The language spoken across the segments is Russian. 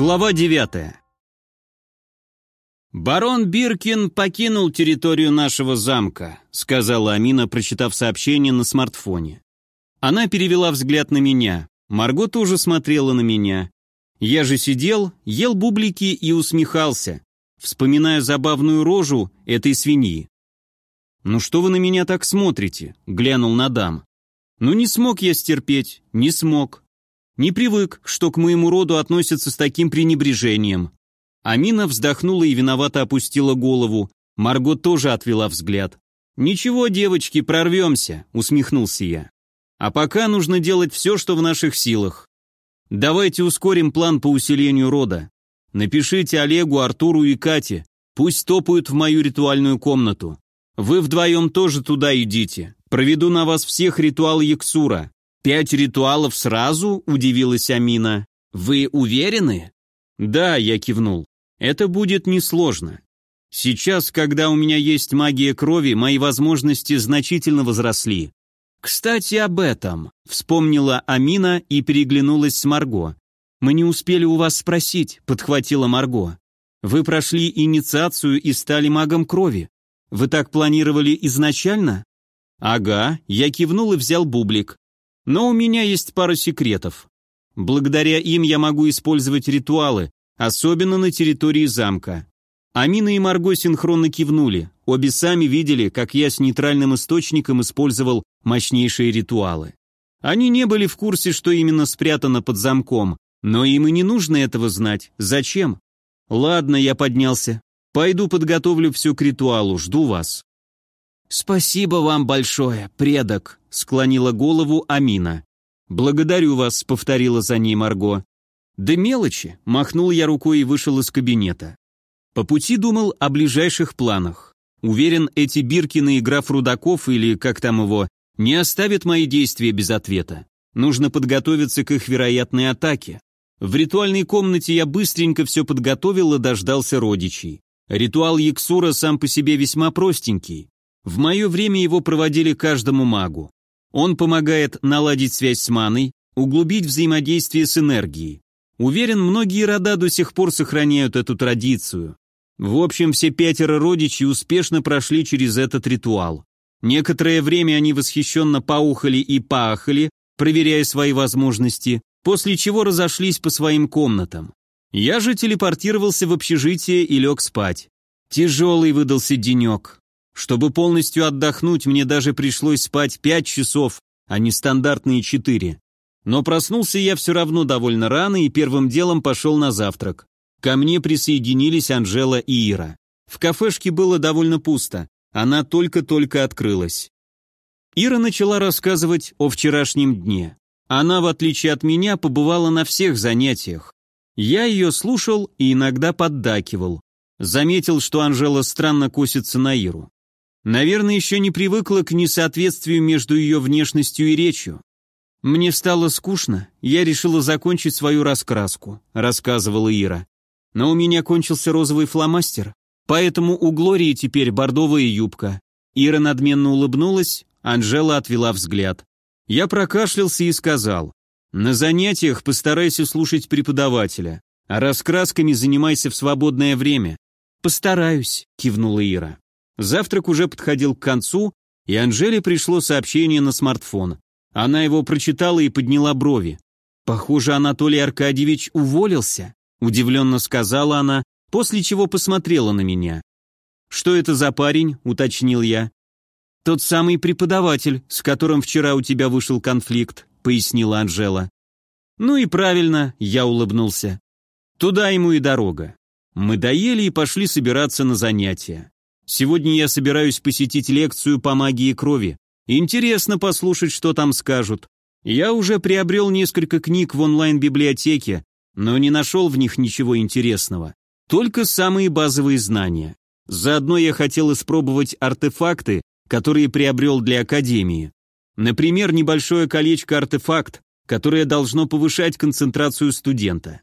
Глава 9 «Барон Биркин покинул территорию нашего замка», сказала Амина, прочитав сообщение на смартфоне. Она перевела взгляд на меня. Марго тоже смотрела на меня. Я же сидел, ел бублики и усмехался, вспоминая забавную рожу этой свиньи. «Ну что вы на меня так смотрите?» — глянул на дам. «Ну не смог я стерпеть, не смог. Не привык, что к моему роду относятся с таким пренебрежением. Амина вздохнула и виновато опустила голову. Марго тоже отвела взгляд. «Ничего, девочки, прорвемся», — усмехнулся я. «А пока нужно делать все, что в наших силах. Давайте ускорим план по усилению рода. Напишите Олегу, Артуру и Кате, пусть топают в мою ритуальную комнату. Вы вдвоем тоже туда идите. Проведу на вас всех ритуал Яксура. «Пять ритуалов сразу?» – удивилась Амина. «Вы уверены?» «Да», – я кивнул. «Это будет несложно. Сейчас, когда у меня есть магия крови, мои возможности значительно возросли. «Кстати, об этом», — вспомнила Амина и переглянулась с Марго. «Мы не успели у вас спросить», — подхватила Марго. «Вы прошли инициацию и стали магом крови. Вы так планировали изначально?» «Ага», — я кивнул и взял бублик. Но у меня есть пара секретов. Благодаря им я могу использовать ритуалы, особенно на территории замка. Амина и Марго синхронно кивнули. Обе сами видели, как я с нейтральным источником использовал мощнейшие ритуалы. Они не были в курсе, что именно спрятано под замком, но им и не нужно этого знать. Зачем? Ладно, я поднялся. Пойду подготовлю все к ритуалу, жду вас. «Спасибо вам большое, предок», — склонила голову Амина. «Благодарю вас», — повторила за ней Марго. «Да мелочи», — махнул я рукой и вышел из кабинета. По пути думал о ближайших планах. Уверен, эти Биркины и граф Рудаков, или как там его, не оставят мои действия без ответа. Нужно подготовиться к их вероятной атаке. В ритуальной комнате я быстренько все подготовил и дождался родичей. Ритуал Яксура сам по себе весьма простенький. В мое время его проводили каждому магу. Он помогает наладить связь с маной, углубить взаимодействие с энергией. Уверен, многие рода до сих пор сохраняют эту традицию. В общем, все пятеро родичей успешно прошли через этот ритуал. Некоторое время они восхищенно поухали и поахали, проверяя свои возможности, после чего разошлись по своим комнатам. Я же телепортировался в общежитие и лег спать. Тяжелый выдался денек. Чтобы полностью отдохнуть, мне даже пришлось спать пять часов, а не стандартные четыре. Но проснулся я все равно довольно рано и первым делом пошел на завтрак. Ко мне присоединились Анжела и Ира. В кафешке было довольно пусто, она только-только открылась. Ира начала рассказывать о вчерашнем дне. Она, в отличие от меня, побывала на всех занятиях. Я ее слушал и иногда поддакивал. Заметил, что Анжела странно косится на Иру. Наверное, еще не привыкла к несоответствию между ее внешностью и речью. «Мне стало скучно, я решила закончить свою раскраску», — рассказывала Ира. «Но у меня кончился розовый фломастер, поэтому у Глории теперь бордовая юбка». Ира надменно улыбнулась, Анжела отвела взгляд. Я прокашлялся и сказал, «На занятиях постарайся слушать преподавателя, а раскрасками занимайся в свободное время». «Постараюсь», — кивнула Ира. Завтрак уже подходил к концу, и Анжеле пришло сообщение на смартфон. Она его прочитала и подняла брови. «Похоже, Анатолий Аркадьевич уволился», — удивленно сказала она, после чего посмотрела на меня. «Что это за парень?» — уточнил я. «Тот самый преподаватель, с которым вчера у тебя вышел конфликт», — пояснила Анжела. «Ну и правильно», — я улыбнулся. «Туда ему и дорога». Мы доели и пошли собираться на занятия. Сегодня я собираюсь посетить лекцию по магии крови. Интересно послушать, что там скажут. Я уже приобрел несколько книг в онлайн-библиотеке, но не нашел в них ничего интересного. Только самые базовые знания. Заодно я хотел испробовать артефакты, которые приобрел для Академии. Например, небольшое колечко-артефакт, которое должно повышать концентрацию студента.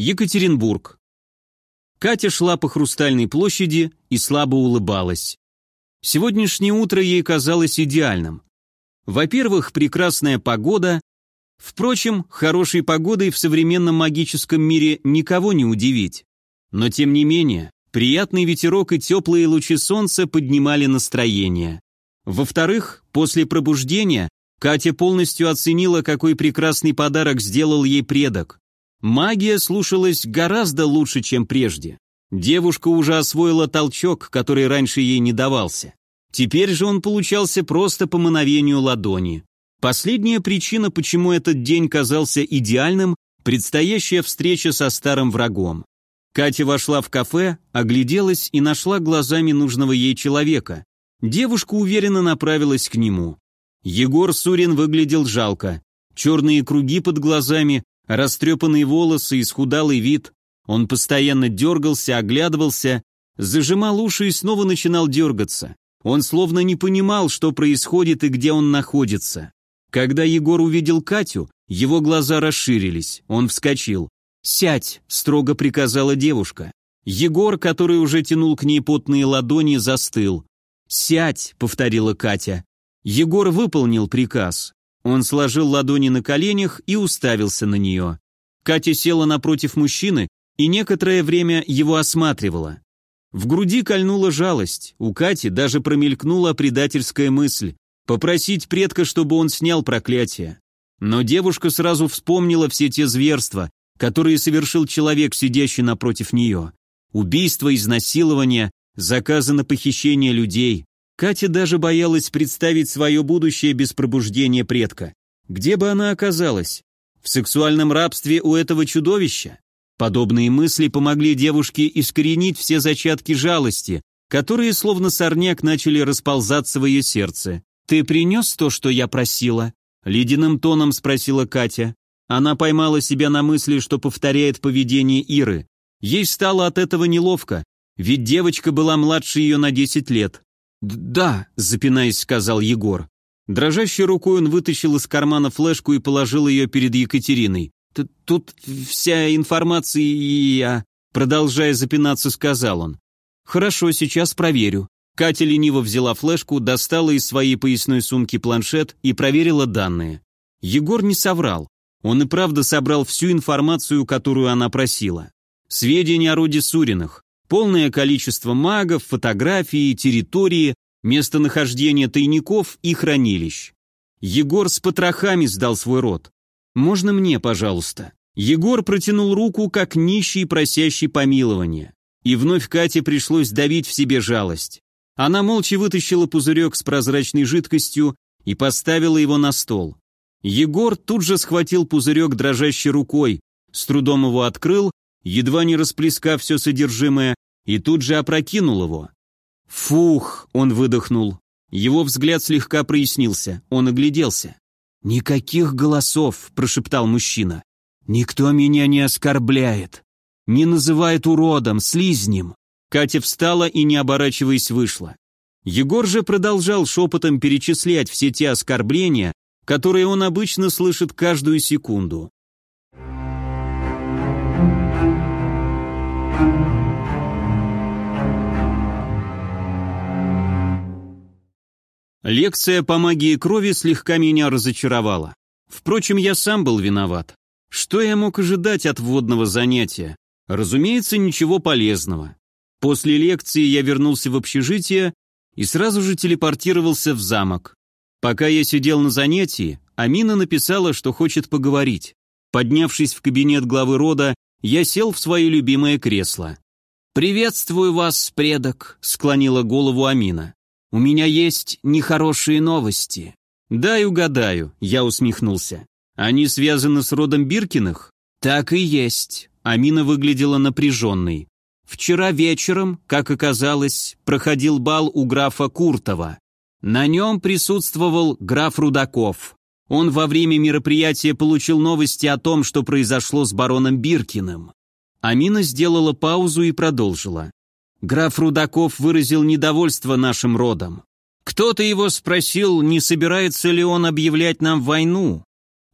Екатеринбург. Катя шла по Хрустальной площади и слабо улыбалась. Сегодняшнее утро ей казалось идеальным. Во-первых, прекрасная погода. Впрочем, хорошей погодой в современном магическом мире никого не удивить. Но тем не менее, приятный ветерок и теплые лучи солнца поднимали настроение. Во-вторых, после пробуждения Катя полностью оценила, какой прекрасный подарок сделал ей предок. Магия слушалась гораздо лучше, чем прежде. Девушка уже освоила толчок, который раньше ей не давался. Теперь же он получался просто по мановению ладони. Последняя причина, почему этот день казался идеальным, предстоящая встреча со старым врагом. Катя вошла в кафе, огляделась и нашла глазами нужного ей человека. Девушка уверенно направилась к нему. Егор Сурин выглядел жалко. Черные круги под глазами, растрепанные волосы, исхудалый вид. Он постоянно дергался, оглядывался, зажимал уши и снова начинал дергаться. Он словно не понимал, что происходит и где он находится. Когда Егор увидел Катю, его глаза расширились, он вскочил. «Сядь!» — строго приказала девушка. Егор, который уже тянул к ней потные ладони, застыл. «Сядь!» — повторила Катя. Егор выполнил приказ. Он сложил ладони на коленях и уставился на нее. Катя села напротив мужчины и некоторое время его осматривала. В груди кольнула жалость, у Кати даже промелькнула предательская мысль попросить предка, чтобы он снял проклятие. Но девушка сразу вспомнила все те зверства, которые совершил человек, сидящий напротив нее. Убийство, изнасилование, заказы на похищение людей. Катя даже боялась представить свое будущее без пробуждения предка. Где бы она оказалась? В сексуальном рабстве у этого чудовища? Подобные мысли помогли девушке искоренить все зачатки жалости, которые словно сорняк начали расползаться в ее сердце. «Ты принес то, что я просила?» Ледяным тоном спросила Катя. Она поймала себя на мысли, что повторяет поведение Иры. Ей стало от этого неловко, ведь девочка была младше ее на 10 лет. «Да», — запинаясь, сказал Егор. Дрожащей рукой он вытащил из кармана флешку и положил ее перед Екатериной. «Тут вся информация и я...» Продолжая запинаться, сказал он. «Хорошо, сейчас проверю». Катя лениво взяла флешку, достала из своей поясной сумки планшет и проверила данные. Егор не соврал. Он и правда собрал всю информацию, которую она просила. Сведения о роде Суриных, полное количество магов, фотографии, территории, местонахождение тайников и хранилищ. Егор с потрохами сдал свой род. «Можно мне, пожалуйста?» Егор протянул руку, как нищий, просящий помилования. И вновь Кате пришлось давить в себе жалость. Она молча вытащила пузырек с прозрачной жидкостью и поставила его на стол. Егор тут же схватил пузырек дрожащей рукой, с трудом его открыл, едва не расплескав все содержимое, и тут же опрокинул его. «Фух!» — он выдохнул. Его взгляд слегка прояснился, он огляделся. «Никаких голосов», — прошептал мужчина. «Никто меня не оскорбляет, не называет уродом, слизнем». Катя встала и, не оборачиваясь, вышла. Егор же продолжал шепотом перечислять все те оскорбления, которые он обычно слышит каждую секунду. Лекция по магии крови слегка меня разочаровала. Впрочем, я сам был виноват. Что я мог ожидать от вводного занятия? Разумеется, ничего полезного. После лекции я вернулся в общежитие и сразу же телепортировался в замок. Пока я сидел на занятии, Амина написала, что хочет поговорить. Поднявшись в кабинет главы рода, я сел в свое любимое кресло. «Приветствую вас, предок», — склонила голову Амина. У меня есть нехорошие новости». «Дай угадаю», — я усмехнулся. «Они связаны с родом Биркиных?» «Так и есть». Амина выглядела напряженной. «Вчера вечером, как оказалось, проходил бал у графа Куртова. На нем присутствовал граф Рудаков. Он во время мероприятия получил новости о том, что произошло с бароном Биркиным. Амина сделала паузу и продолжила. Граф Рудаков выразил недовольство нашим родом. Кто-то его спросил, не собирается ли он объявлять нам войну.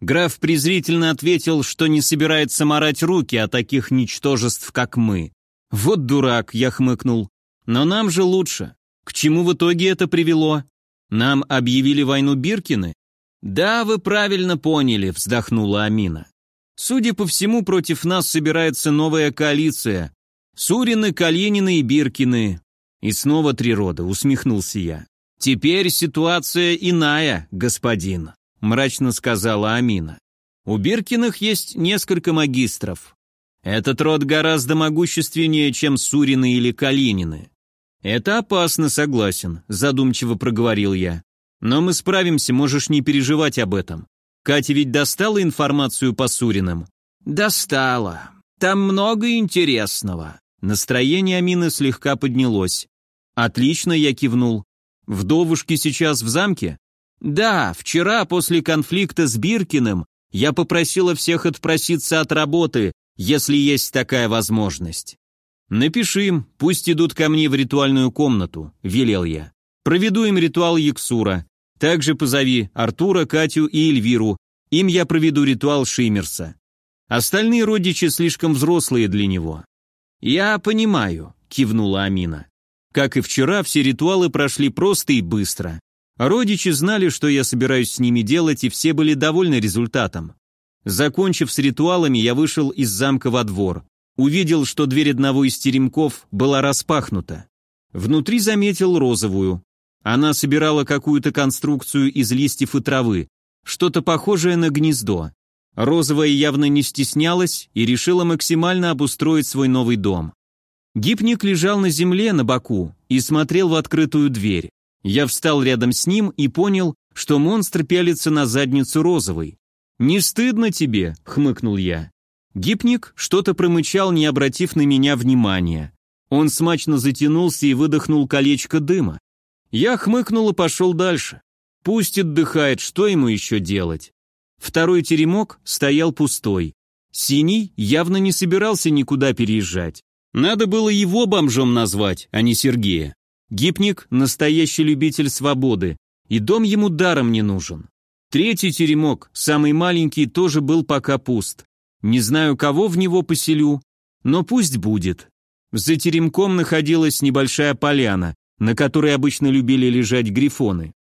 Граф презрительно ответил, что не собирается морать руки о таких ничтожеств, как мы. «Вот дурак», — я хмыкнул. «Но нам же лучше. К чему в итоге это привело? Нам объявили войну Биркины? Да, вы правильно поняли, вздохнула Амина. Судя по всему, против нас собирается новая коалиция. Сурины, Калинины и Биркины. И снова три рода, усмехнулся я. Теперь ситуация иная, господин, мрачно сказала Амина. У Биркиных есть несколько магистров. Этот род гораздо могущественнее, чем Сурины или Калинины. Это опасно, согласен, задумчиво проговорил я. Но мы справимся, можешь не переживать об этом. Катя ведь достала информацию по Суриным? Достала. Там много интересного. Настроение Амины слегка поднялось. Отлично, я кивнул. Вдовушки сейчас в замке? Да, вчера после конфликта с Биркиным я попросила всех отпроситься от работы, если есть такая возможность. «Напиши им, пусть идут ко мне в ритуальную комнату», — велел я. «Проведу им ритуал Яксура. Также позови Артура, Катю и Эльвиру. Им я проведу ритуал Шиммерса. Остальные родичи слишком взрослые для него». «Я понимаю», — кивнула Амина. Как и вчера, все ритуалы прошли просто и быстро. Родичи знали, что я собираюсь с ними делать, и все были довольны результатом. Закончив с ритуалами, я вышел из замка во двор. Увидел, что дверь одного из теремков была распахнута. Внутри заметил розовую. Она собирала какую-то конструкцию из листьев и травы, что-то похожее на гнездо. Розовая явно не стеснялась и решила максимально обустроить свой новый дом. Гипник лежал на земле на боку и смотрел в открытую дверь. Я встал рядом с ним и понял, что монстр пялится на задницу розовой. «Не стыдно тебе?» — хмыкнул я. Гипник что-то промычал, не обратив на меня внимания. Он смачно затянулся и выдохнул колечко дыма. Я хмыкнул и пошел дальше. Пусть отдыхает, что ему еще делать? Второй теремок стоял пустой. Синий явно не собирался никуда переезжать. Надо было его бомжом назвать, а не Сергея. Гипник – настоящий любитель свободы, и дом ему даром не нужен. Третий теремок, самый маленький, тоже был пока пуст. Не знаю, кого в него поселю, но пусть будет. За теремком находилась небольшая поляна, на которой обычно любили лежать грифоны.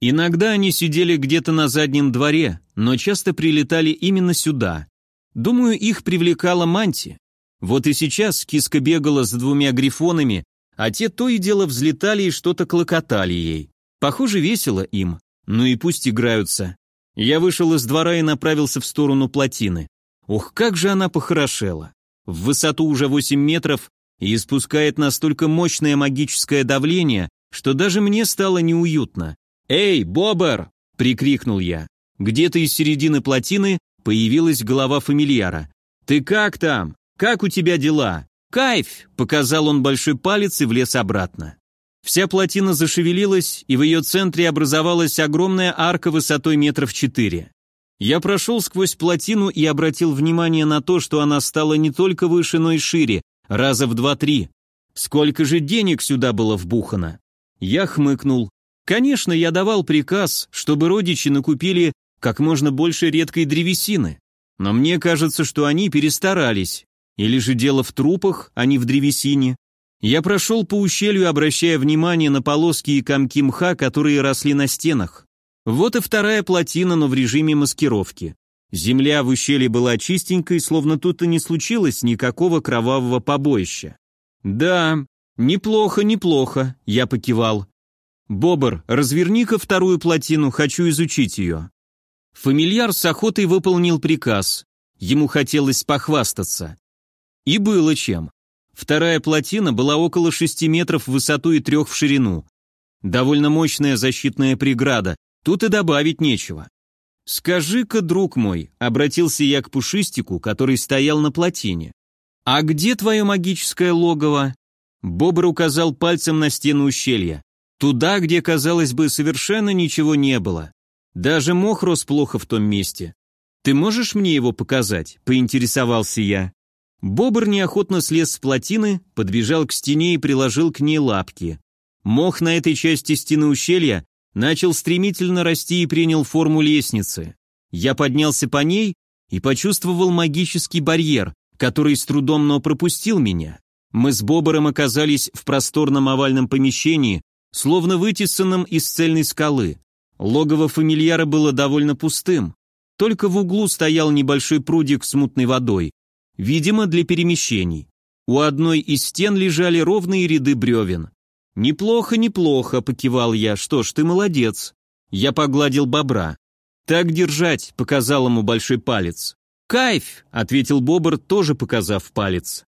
Иногда они сидели где-то на заднем дворе, но часто прилетали именно сюда. Думаю, их привлекала манти. Вот и сейчас киска бегала с двумя грифонами, а те то и дело взлетали и что-то клокотали ей. Похоже, весело им. Ну и пусть играются. Я вышел из двора и направился в сторону плотины. Ух, как же она похорошела. В высоту уже 8 метров и испускает настолько мощное магическое давление, что даже мне стало неуютно. «Эй, Бобер!» — прикрикнул я. Где-то из середины плотины появилась голова фамильяра. «Ты как там? Как у тебя дела?» «Кайф!» — показал он большой палец и влез обратно. Вся плотина зашевелилась, и в ее центре образовалась огромная арка высотой метров четыре. Я прошел сквозь плотину и обратил внимание на то, что она стала не только выше, но и шире, раза в два-три. Сколько же денег сюда было вбухано? Я хмыкнул. Конечно, я давал приказ, чтобы родичи накупили как можно больше редкой древесины. Но мне кажется, что они перестарались. Или же дело в трупах, а не в древесине. Я прошел по ущелью, обращая внимание на полоски и комки мха, которые росли на стенах. Вот и вторая плотина, но в режиме маскировки. Земля в ущелье была чистенькой, словно тут и не случилось никакого кровавого побоища. «Да, неплохо, неплохо», — я покивал. «Бобр, разверни-ка вторую плотину, хочу изучить ее». Фамильяр с охотой выполнил приказ. Ему хотелось похвастаться. И было чем. Вторая плотина была около шести метров в высоту и трех в ширину. Довольно мощная защитная преграда, Тут и добавить нечего. «Скажи-ка, друг мой», — обратился я к Пушистику, который стоял на плотине, «а где твое магическое логово?» Бобр указал пальцем на стену ущелья. Туда, где, казалось бы, совершенно ничего не было. Даже мох рос плохо в том месте. «Ты можешь мне его показать?» — поинтересовался я. Бобр неохотно слез с плотины, подбежал к стене и приложил к ней лапки. Мох на этой части стены ущелья начал стремительно расти и принял форму лестницы. Я поднялся по ней и почувствовал магический барьер, который с трудом, но пропустил меня. Мы с Бобором оказались в просторном овальном помещении, словно вытесанным из цельной скалы. Логово фамильяра было довольно пустым. Только в углу стоял небольшой прудик с мутной водой, видимо, для перемещений. У одной из стен лежали ровные ряды бревен. «Неплохо, неплохо», — покивал я. «Что ж, ты молодец». Я погладил бобра. «Так держать», — показал ему большой палец. «Кайф!» — ответил бобр, тоже показав палец.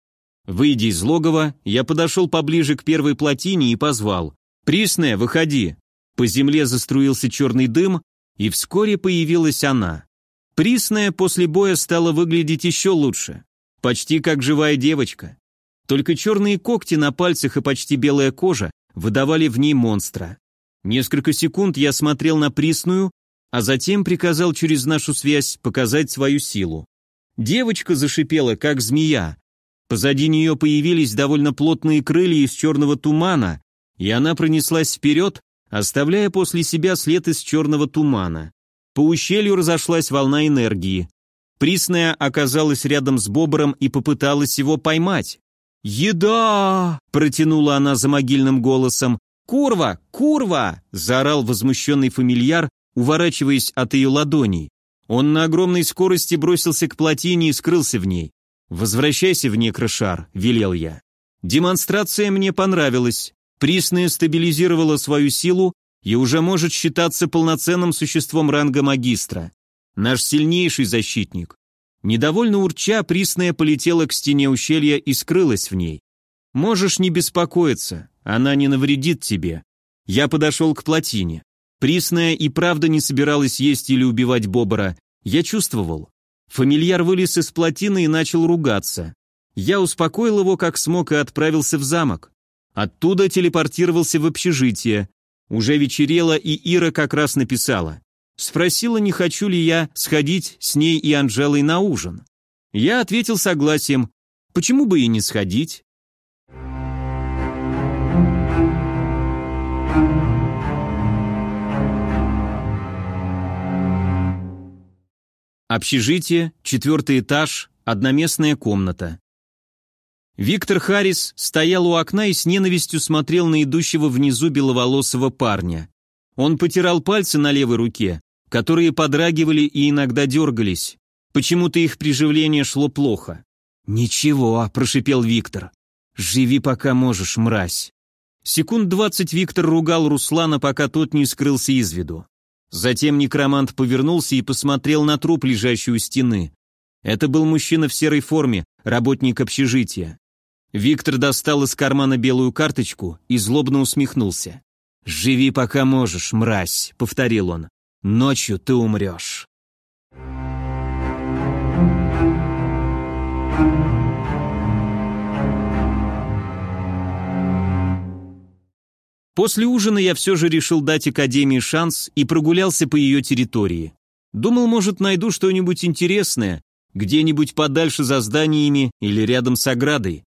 Выйдя из логова, я подошел поближе к первой плотине и позвал. «Присная, выходи!» По земле заструился черный дым, и вскоре появилась она. Присная после боя стала выглядеть еще лучше. Почти как живая девочка. Только черные когти на пальцах и почти белая кожа выдавали в ней монстра. Несколько секунд я смотрел на Присную, а затем приказал через нашу связь показать свою силу. Девочка зашипела, как змея. Позади нее появились довольно плотные крылья из черного тумана, и она пронеслась вперед, оставляя после себя след из черного тумана. По ущелью разошлась волна энергии. Присная оказалась рядом с бобром и попыталась его поймать. «Еда!» – протянула она за могильным голосом. «Курва! Курва!» – заорал возмущенный фамильяр, уворачиваясь от ее ладоней. Он на огромной скорости бросился к плотине и скрылся в ней. «Возвращайся в некрошар», – велел я. Демонстрация мне понравилась. Присная стабилизировала свою силу и уже может считаться полноценным существом ранга магистра. Наш сильнейший защитник. Недовольно урча, Присная полетела к стене ущелья и скрылась в ней. Можешь не беспокоиться, она не навредит тебе. Я подошел к плотине. Присная и правда не собиралась есть или убивать Бобора. Я чувствовал. Фамильяр вылез из плотины и начал ругаться. Я успокоил его как смог и отправился в замок. Оттуда телепортировался в общежитие. Уже вечерело, и Ира как раз написала. Спросила, не хочу ли я сходить с ней и Анжелой на ужин. Я ответил согласием. Почему бы и не сходить? Общежитие, четвертый этаж, одноместная комната. Виктор Харрис стоял у окна и с ненавистью смотрел на идущего внизу беловолосого парня. Он потирал пальцы на левой руке, которые подрагивали и иногда дергались. Почему-то их приживление шло плохо. «Ничего», – прошипел Виктор. «Живи пока можешь, мразь». Секунд двадцать Виктор ругал Руслана, пока тот не скрылся из виду. Затем некромант повернулся и посмотрел на труп, лежащий у стены. Это был мужчина в серой форме, работник общежития. Виктор достал из кармана белую карточку и злобно усмехнулся. «Живи пока можешь, мразь», — повторил он. «Ночью ты умрешь». После ужина я все же решил дать Академии шанс и прогулялся по ее территории. Думал, может, найду что-нибудь интересное, где-нибудь подальше за зданиями или рядом с оградой.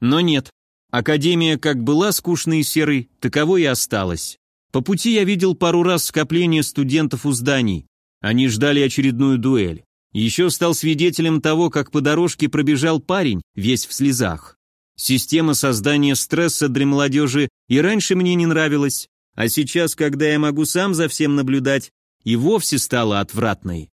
Но нет. Академия как была скучной и серой, таковой и осталась. По пути я видел пару раз скопление студентов у зданий. Они ждали очередную дуэль. Еще стал свидетелем того, как по дорожке пробежал парень, весь в слезах. Система создания стресса для молодежи и раньше мне не нравилась, а сейчас, когда я могу сам за всем наблюдать, и вовсе стала отвратной.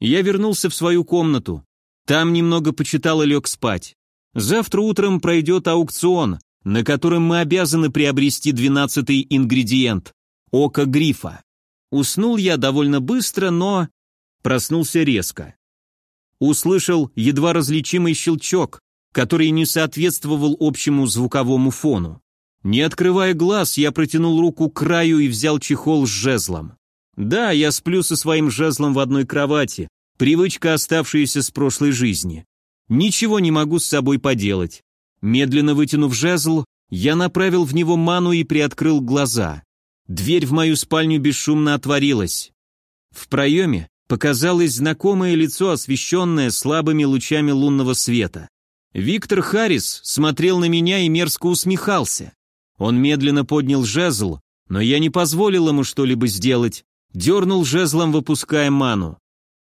Я вернулся в свою комнату. Там немного почитал и лег спать. Завтра утром пройдет аукцион, на котором мы обязаны приобрести двенадцатый ингредиент – око грифа. Уснул я довольно быстро, но проснулся резко. Услышал едва различимый щелчок, который не соответствовал общему звуковому фону. Не открывая глаз, я протянул руку к краю и взял чехол с жезлом. Да, я сплю со своим жезлом в одной кровати, привычка, оставшаяся с прошлой жизни. Ничего не могу с собой поделать. Медленно вытянув жезл, я направил в него ману и приоткрыл глаза. Дверь в мою спальню бесшумно отворилась. В проеме показалось знакомое лицо, освещенное слабыми лучами лунного света. Виктор Харрис смотрел на меня и мерзко усмехался. Он медленно поднял жезл, но я не позволил ему что-либо сделать, дернул жезлом, выпуская ману.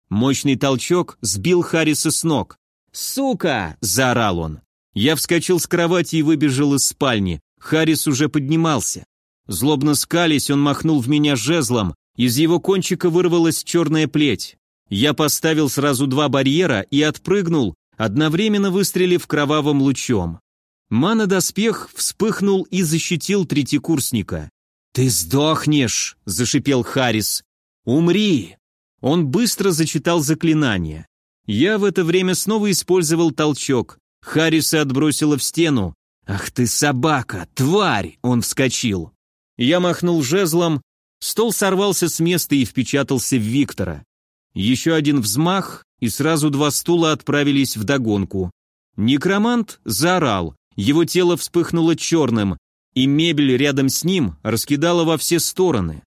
Мощный толчок сбил Харриса с ног. «Сука!» – заорал он. Я вскочил с кровати и выбежал из спальни. Харрис уже поднимался. Злобно скались, он махнул в меня жезлом, из его кончика вырвалась черная плеть. Я поставил сразу два барьера и отпрыгнул, одновременно выстрелив кровавым лучом. Мана-доспех вспыхнул и защитил третьекурсника. «Ты сдохнешь!» – зашипел Харрис. «Умри!» Он быстро зачитал заклинание. Я в это время снова использовал толчок. Харриса отбросило в стену. «Ах ты собака, тварь!» – он вскочил. Я махнул жезлом, стол сорвался с места и впечатался в Виктора. Еще один взмах, и сразу два стула отправились в догонку. Некромант заорал, его тело вспыхнуло черным, и мебель рядом с ним раскидала во все стороны.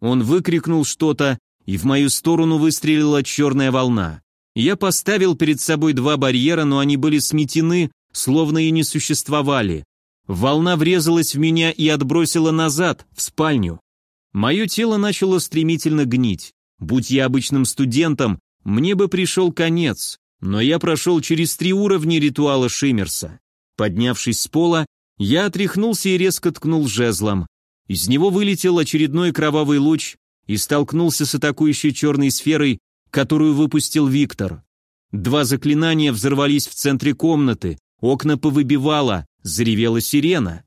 Он выкрикнул что-то, и в мою сторону выстрелила черная волна. Я поставил перед собой два барьера, но они были сметены, словно и не существовали. Волна врезалась в меня и отбросила назад, в спальню. Мое тело начало стремительно гнить. Будь я обычным студентом, мне бы пришел конец, но я прошел через три уровня ритуала Шиммерса. Поднявшись с пола, я отряхнулся и резко ткнул жезлом. Из него вылетел очередной кровавый луч и столкнулся с атакующей черной сферой, которую выпустил Виктор. Два заклинания взорвались в центре комнаты, окна повыбивало, заревела сирена.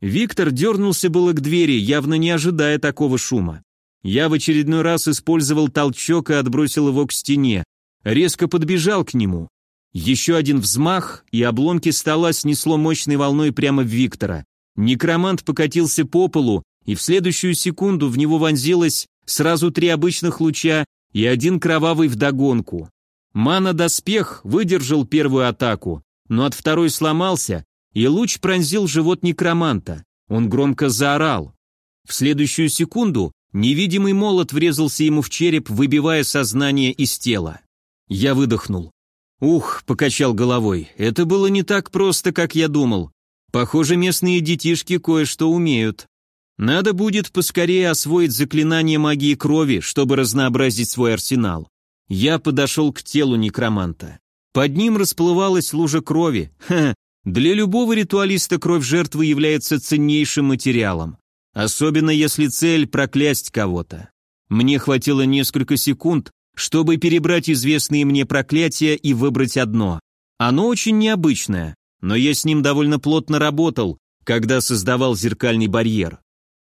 Виктор дернулся было к двери, явно не ожидая такого шума. Я в очередной раз использовал толчок и отбросил его к стене. Резко подбежал к нему. Еще один взмах, и обломки стола снесло мощной волной прямо в Виктора. Некромант покатился по полу, и в следующую секунду в него вонзилось сразу три обычных луча и один кровавый вдогонку. Мана-доспех выдержал первую атаку, но от второй сломался, и луч пронзил живот некроманта. Он громко заорал. В следующую секунду Невидимый молот врезался ему в череп, выбивая сознание из тела. Я выдохнул. «Ух», — покачал головой, — «это было не так просто, как я думал. Похоже, местные детишки кое-что умеют. Надо будет поскорее освоить заклинание магии крови, чтобы разнообразить свой арсенал». Я подошел к телу некроманта. Под ним расплывалась лужа крови. Ха, для любого ритуалиста кровь жертвы является ценнейшим материалом. Особенно если цель проклясть кого-то. Мне хватило несколько секунд, чтобы перебрать известные мне проклятия и выбрать одно. Оно очень необычное, но я с ним довольно плотно работал, когда создавал зеркальный барьер.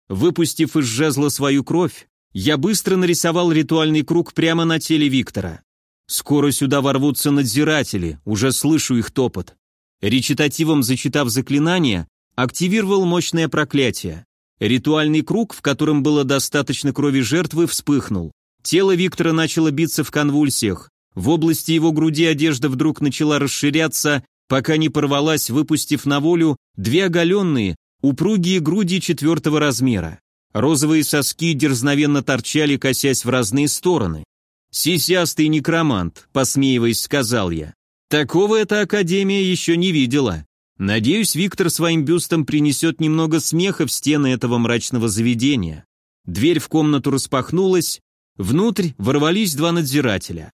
Выпустив из жезла свою кровь, я быстро нарисовал ритуальный круг прямо на теле Виктора. Скоро сюда ворвутся надзиратели, уже слышу их топот. Речитативом зачитав заклинание, активировал мощное проклятие. Ритуальный круг, в котором было достаточно крови жертвы, вспыхнул. Тело Виктора начало биться в конвульсиях. В области его груди одежда вдруг начала расширяться, пока не порвалась, выпустив на волю две оголенные, упругие груди четвертого размера. Розовые соски дерзновенно торчали, косясь в разные стороны. «Сисястый некромант», — посмеиваясь, сказал я. «Такого эта академия еще не видела». Надеюсь, Виктор своим бюстом принесет немного смеха в стены этого мрачного заведения. Дверь в комнату распахнулась, внутрь ворвались два надзирателя.